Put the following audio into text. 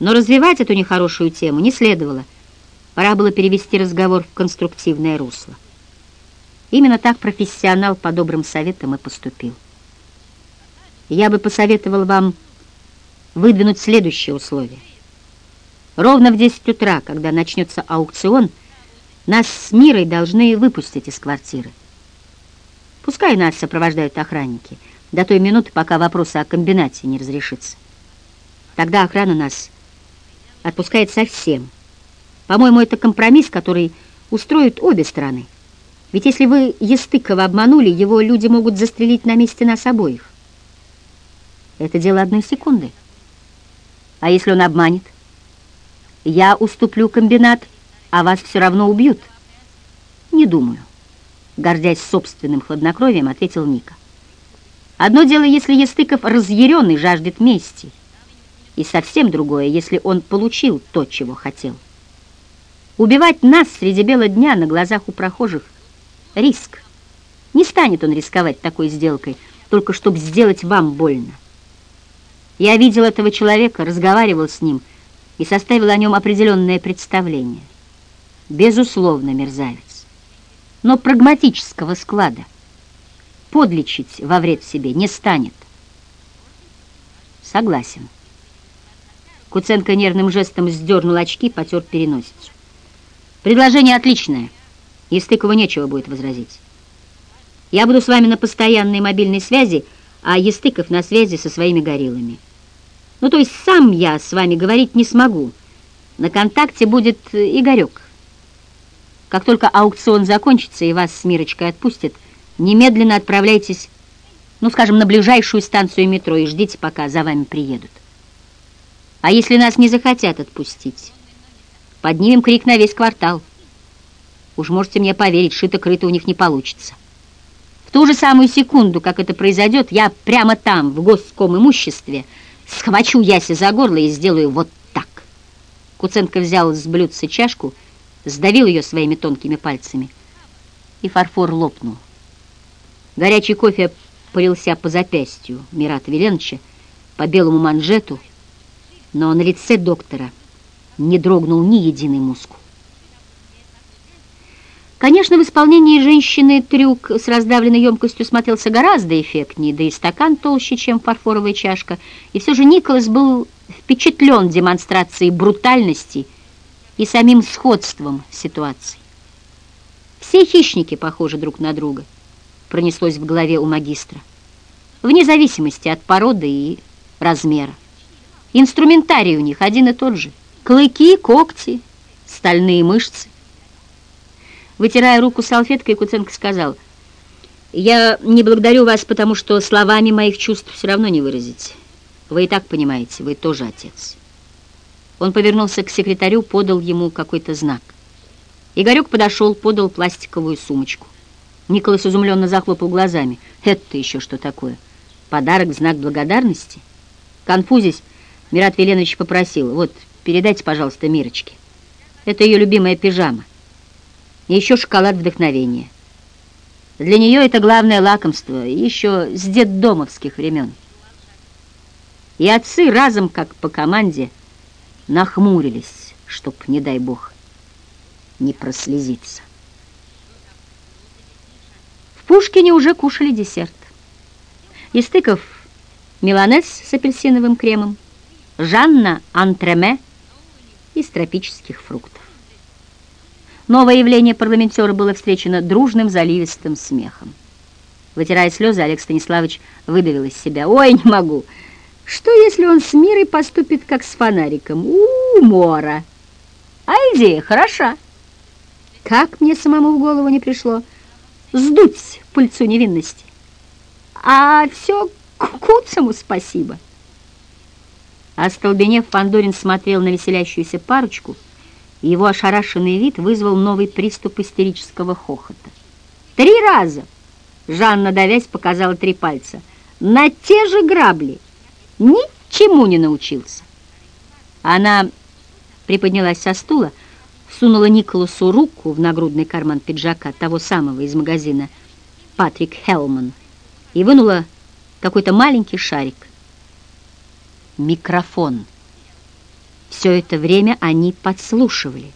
Но развивать эту нехорошую тему не следовало. Пора было перевести разговор в конструктивное русло. Именно так профессионал по добрым советам и поступил. Я бы посоветовал вам выдвинуть следующее условие. Ровно в 10 утра, когда начнется аукцион, нас с Мирой должны выпустить из квартиры. Пускай нас сопровождают охранники до той минуты, пока вопрос о комбинате не разрешится. Тогда охрана нас отпускает совсем. По-моему, это компромисс, который устроит обе стороны. Ведь если вы Естыкова обманули, его люди могут застрелить на месте нас обоих. Это дело одной секунды. А если он обманет? Я уступлю комбинат, а вас все равно убьют. Не думаю. Гордясь собственным хладнокровием, ответил Ника. Одно дело, если Естыков разъяренный жаждет мести, и совсем другое, если он получил то, чего хотел. Убивать нас среди бела дня на глазах у прохожих — риск. Не станет он рисковать такой сделкой, только чтобы сделать вам больно. Я видел этого человека, разговаривал с ним и составил о нем определенное представление. Безусловно, мерзавец, но прагматического склада. Подлечить во вред себе не станет. Согласен. Куценко нервным жестом сдернул очки, потер переносицу. Предложение отличное, и Стыкову нечего будет возразить. Я буду с вами на постоянной мобильной связи, а Естыков на связи со своими гориллами. Ну, то есть сам я с вами говорить не смогу. На контакте будет Игорек. Как только аукцион закончится и вас с Мирочкой отпустят, немедленно отправляйтесь, ну, скажем, на ближайшую станцию метро и ждите, пока за вами приедут. А если нас не захотят отпустить? Поднимем крик на весь квартал. Уж можете мне поверить, шито-крыто у них не получится. В ту же самую секунду, как это произойдет, я прямо там, в госском имуществе, Схвачу Яси за горло и сделаю вот так. Куценко взял с блюдца чашку, сдавил ее своими тонкими пальцами, и фарфор лопнул. Горячий кофе полился по запястью Мирата Веленовича, по белому манжету, но на лице доктора не дрогнул ни единый мускул. Конечно, в исполнении женщины трюк с раздавленной емкостью смотрелся гораздо эффектнее, да и стакан толще, чем фарфоровая чашка. И все же Николас был впечатлен демонстрацией брутальности и самим сходством ситуации. Все хищники похожи друг на друга, пронеслось в голове у магистра, вне зависимости от породы и размера. Инструментарий у них один и тот же. Клыки, когти, стальные мышцы. Вытирая руку салфеткой, Куценко сказал, «Я не благодарю вас, потому что словами моих чувств все равно не выразить. Вы и так понимаете, вы тоже отец». Он повернулся к секретарю, подал ему какой-то знак. Игорек подошел, подал пластиковую сумочку. Николас изумленно захлопал глазами. «Это еще что такое? Подарок, знак благодарности?» Конфузись, Мират Веленович попросил, «Вот, передайте, пожалуйста, Мирочке. Это ее любимая пижама» и еще шоколад вдохновения. Для нее это главное лакомство, еще с детдомовских времен. И отцы разом, как по команде, нахмурились, чтоб, не дай бог, не прослезиться. В Пушкине уже кушали десерт. Истыков меланез с апельсиновым кремом, Жанна антреме из тропических фруктов. Новое явление парламентера было встречено дружным заливистым смехом. Вытирая слезы, Олег Станиславович выдавил из себя. «Ой, не могу! Что, если он с мирой поступит, как с фонариком? Умора! А идея хороша! Как мне самому в голову не пришло сдуть пыльцу невинности! А все куцему спасибо!» Остолбенев, Пандорин смотрел на веселящуюся парочку — его ошарашенный вид вызвал новый приступ истерического хохота. «Три раза!» — Жанна, давясь, показала три пальца. «На те же грабли! Ничему не научился!» Она приподнялась со стула, сунула Николасу руку в нагрудный карман пиджака, того самого из магазина «Патрик Хелман», и вынула какой-то маленький шарик. Микрофон. Все это время они подслушивали.